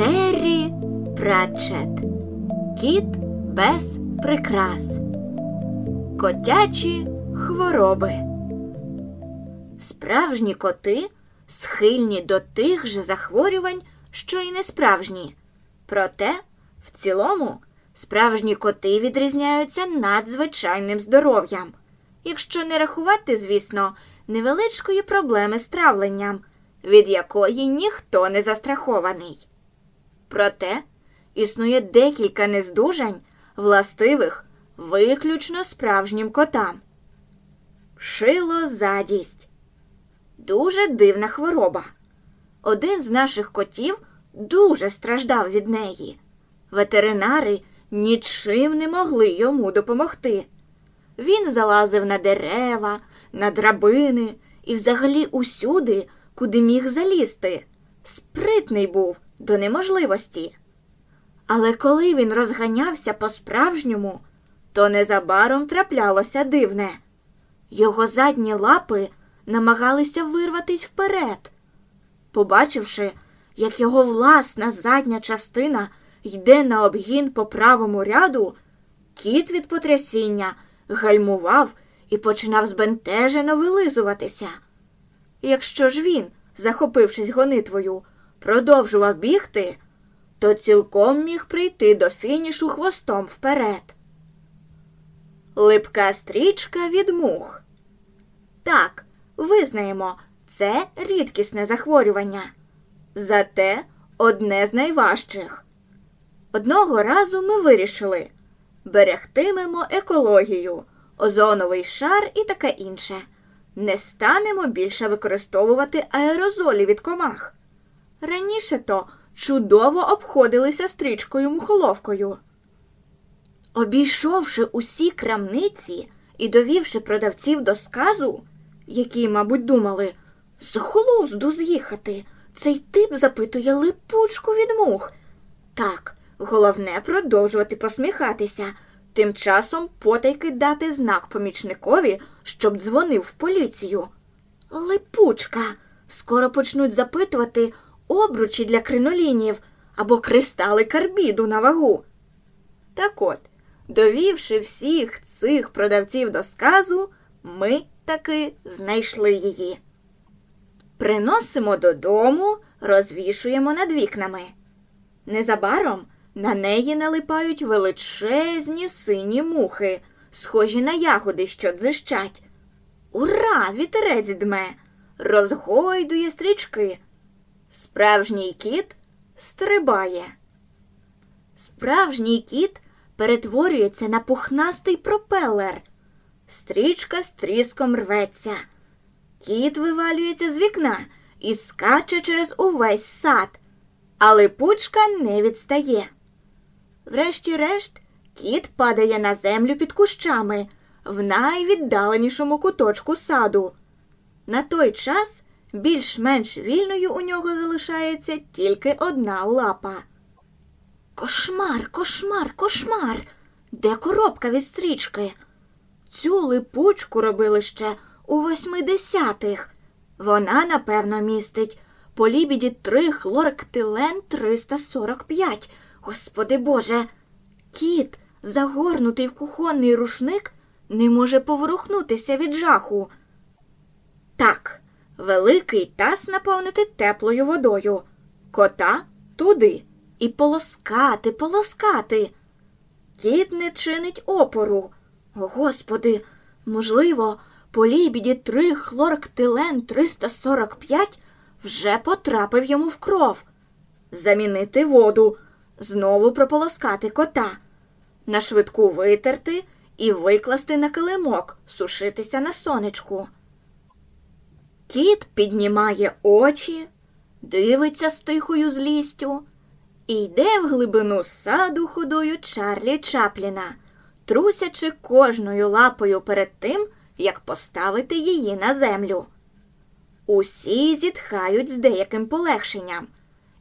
Террі Пратчет Кіт без прикрас. Котячі хвороби. Справжні коти схильні до тих же захворювань, що й несправжні. Проте, в цілому, справжні коти відрізняються надзвичайним здоров'ям, якщо не рахувати, звісно, невеличкої проблеми з травленням, від якої ніхто не застрахований. Проте існує декілька нездужань, властивих виключно справжнім котам. Шилозадість дуже дивна хвороба. Один з наших котів дуже страждав від неї. Ветеринари нічим не могли йому допомогти. Він залазив на дерева, на драбини і взагалі усюди, куди міг залізти. Спритний був до неможливості. Але коли він розганявся по-справжньому, то незабаром траплялося дивне. Його задні лапи намагалися вирватись вперед. Побачивши, як його власна задня частина йде на обгін по правому ряду, кіт від потрясіння гальмував і починав збентежено вилизуватися. Якщо ж він, захопившись гонитвою, продовжував бігти, то цілком міг прийти до фінішу хвостом вперед. Липка стрічка від мух. Так, визнаємо, це рідкісне захворювання. Зате одне з найважчих. Одного разу ми вирішили берегтимемо екологію, озоновий шар і таке інше. Не станемо більше використовувати аерозолі від комах. Раніше то чудово обходилися стрічкою мухоловкою. Обійшовши усі крамниці і довівши продавців до сказу, які, мабуть, думали, з глузду з'їхати, цей тип запитує липучку від мух. Так, головне продовжувати посміхатися, тим часом потайки дати знак помічникові, щоб дзвонив в поліцію. Липучка. Скоро почнуть запитувати обручі для кринолінів або кристали карбіду на вагу. Так от, довівши всіх цих продавців до сказу, ми таки знайшли її. Приносимо додому, розвішуємо над вікнами. Незабаром на неї налипають величезні сині мухи, схожі на ягоди, що дзищать. Ура! Вітерець дме, розгойдує стрічки. Справжній кіт стрибає. Справжній кіт перетворюється на пухнастий пропелер. Стрічка з тріском рветься. Кіт вивалюється з вікна і скаче через увесь сад, але пучка не відстає. Врешті-решт, кіт падає на землю під кущами в найвіддаленішому куточку саду. На той час більш-менш вільною у нього залишається тільки одна лапа. Кошмар, кошмар, кошмар. Де коробка від стрічки? Цю липучку робили ще у восьмидесятих. Вона, напевно, містить полібіді 3 хлорктилен 345. Господи Боже, кіт, загорнутий в кухонний рушник, не може поворухнутися від жаху. Так, великий таз наповнити теплою водою, кота туди і полоскати, полоскати. Кіт не чинить опору. Господи, можливо, полібіді 3 хлорктилен 345 вже потрапив йому в кров. Замінити воду, знову прополоскати кота, на швидку витерти і викласти на килимок, сушитися на сонечку. Кіт піднімає очі, дивиться з тихою злістю і йде в глибину саду ходою Чарлі Чапліна, трусячи кожною лапою перед тим, як поставити її на землю. Усі зітхають з деяким полегшенням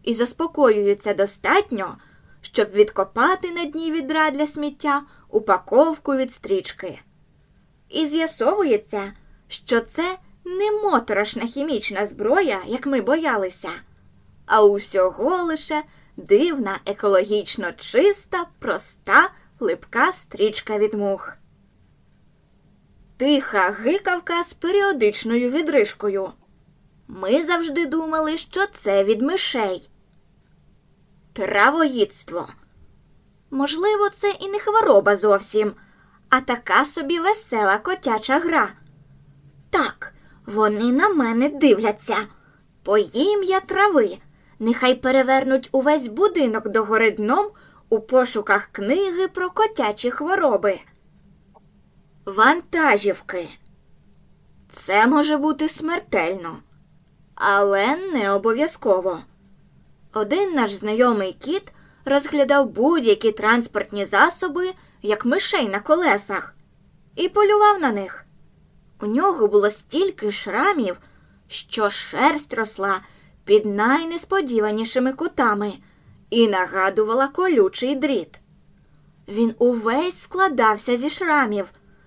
і заспокоюються достатньо, щоб відкопати на дні відра для сміття упаковку від стрічки. І з'ясовується, що це не моторошна хімічна зброя, як ми боялися, а усього лише дивна, екологічно чиста, проста, липка стрічка від мух. Тиха гикавка з періодичною відрижкою. Ми завжди думали, що це від мишей. Травоїдство. Можливо, це і не хвороба зовсім, а така собі весела котяча гра. Так, вони на мене дивляться. Поїм я трави. Нехай перевернуть увесь будинок догори дном у пошуках книги про котячі хвороби. Вантажівки. Це може бути смертельно, але не обов'язково. Один наш знайомий кіт розглядав будь-які транспортні засоби, як мишей на колесах, і полював на них. У нього було стільки шрамів, що шерсть росла під найнесподіванішими кутами і нагадувала колючий дріт. Він увесь складався зі шрамів,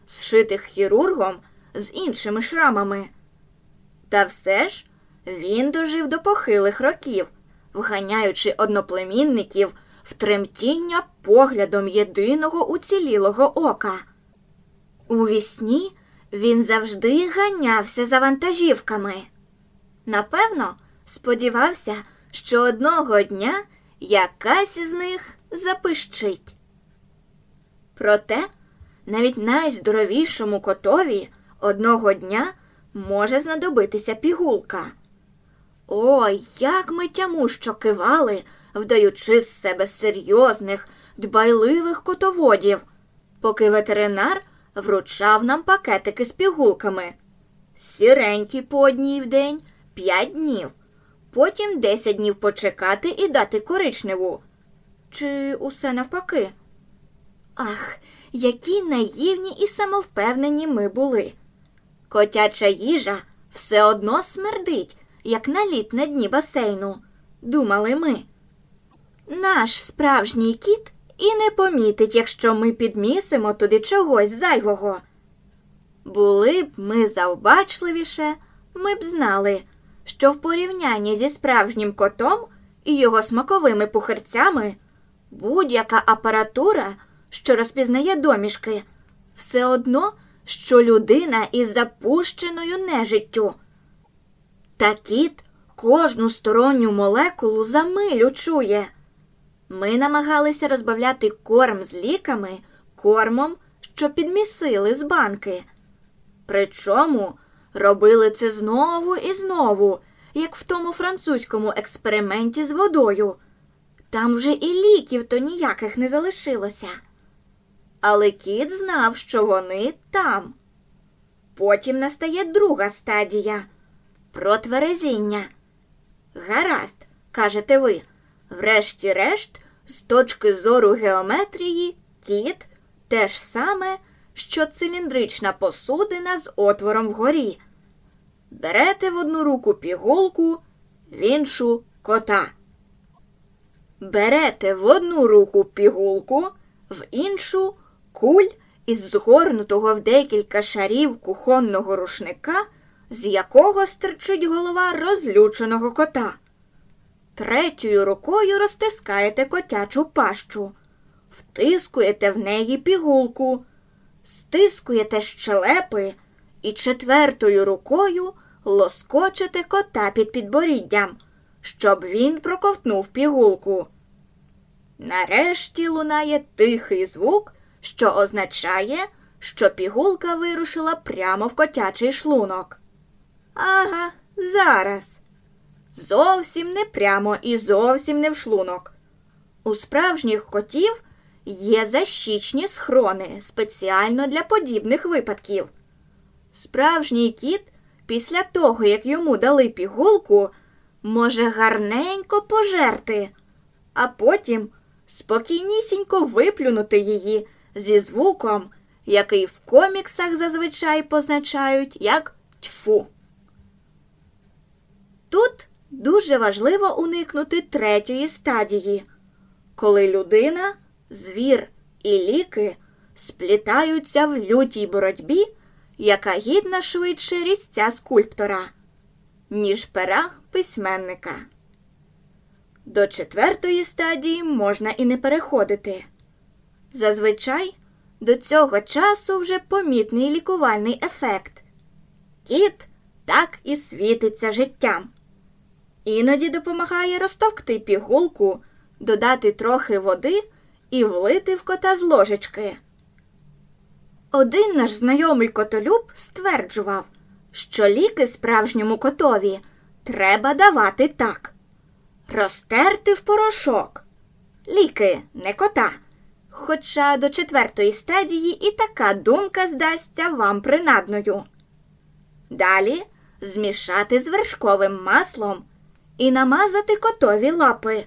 зшитих хірургом з іншими шрамами. Та все ж він дожив до похилих років, вганяючи одноплемінників в тремтіння поглядом єдиного уцілілого ока. У вісні він завжди ганявся за вантажівками. Напевно, сподівався, що одного дня якась із них запищить. Проте навіть найздоровішому котові одного дня може знадобитися пігулка. Ой, як ми тямущо кивали, вдаючи з себе серйозних, дбайливих котоводів, поки ветеринар вручав нам пакетики з пігулками. Сіренькі по одній в день п'ять днів, потім десять днів почекати і дати коричневу. Чи усе навпаки? Ах, які наївні і самовпевнені ми були. Котяча їжа все одно смердить, як наліт на дні басейну, думали ми. Наш справжній кіт і не помітить, якщо ми підмісимо туди чогось зайвого. Були б ми завбачливіше, ми б знали, що в порівнянні зі справжнім котом і його смаковими пухарцями будь-яка апаратура, що розпізнає домішки, все одно, що людина із запущеною нежиттю. Та кіт кожну сторонню молекулу за милю чує. Ми намагалися розбавляти корм з ліками кормом, що підмісили з банки. Причому робили це знову і знову, як в тому французькому експерименті з водою. Там вже і ліків то ніяких не залишилося. Але кіт знав, що вони там. Потім настає друга стадія протверезіння. Гаразд, кажете ви, врешті-решт, з точки зору геометрії, кіт те ж саме, що циліндрична посудина з отвором вгорі. Берете в одну руку пігулку, в іншу кота. Берете в одну руку пігулку, в іншу куль із згорнутого в декілька шарів кухонного рушника, з якого стирчить голова розлюченого кота. Третьою рукою розтискаєте котячу пащу, втискуєте в неї пігулку, стискуєте щелепи і четвертою рукою лоскочите кота під підборіддям, щоб він проковтнув пігулку. Нарешті лунає тихий звук, що означає, що пігулка вирушила прямо в котячий шлунок. Ага, зараз. Зовсім не прямо і зовсім не в шлунок. У справжніх котів є защічні схрони спеціально для подібних випадків. Справжній кіт, після того, як йому дали пігулку, може гарненько пожерти, а потім спокійнісінько виплюнути її зі звуком, який в коміксах зазвичай позначають як тьфу. Тут дуже важливо уникнути третьої стадії, коли людина, звір і ліки сплітаються в лютій боротьбі, яка гідна швидше різця скульптора, ніж пера письменника. До четвертої стадії можна і не переходити. Зазвичай до цього часу вже помітний лікувальний ефект. Кіт так і світиться життям. Іноді допомагає розтовкти пігулку, додати трохи води і влити в кота з ложечки. Один наш знайомий котолюб стверджував, що ліки справжньому котові треба давати так. Розтерти в порошок. Ліки не кота. Хоча до четвертої стадії і така думка здасться вам принадною. Далі змішати з вершковим маслом і намазати котові лапи.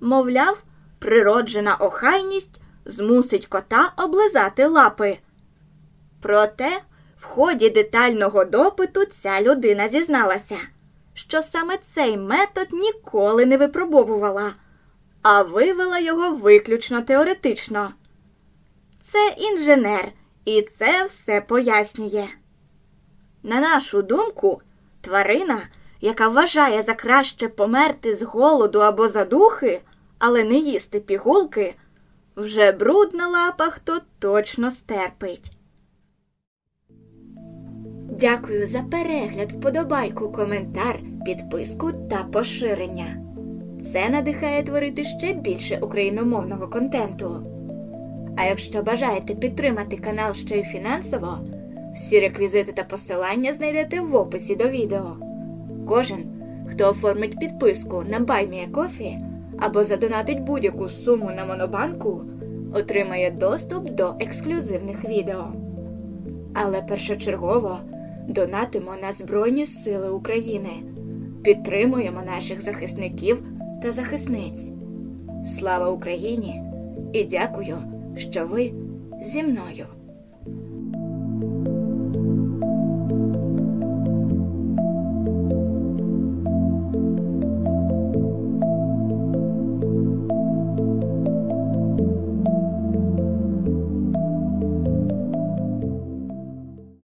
Мовляв, природжена охайність змусить кота облизати лапи. Проте в ході детального допиту ця людина зізналася, що саме цей метод ніколи не випробовувала, а вивела його виключно теоретично. Це інженер, і це все пояснює. На нашу думку, тварина, яка вважає за краще померти з голоду або задухи, але не їсти пігулки, вже бруд на лапах то точно стерпить. Дякую за перегляд, вподобайку, коментар, підписку та поширення. Це надихає творити ще більше україномовного контенту. А якщо бажаєте підтримати канал ще й фінансово, всі реквізити та посилання знайдете в описі до відео. Кожен, хто оформить підписку на BuyMeACoffee або задонатить будь-яку суму на Монобанку, отримає доступ до ексклюзивних відео. Але першочергово донатимо на Збройні Сили України, підтримуємо наших захисників та захисниць. Слава Україні! І дякую, що ви зі мною.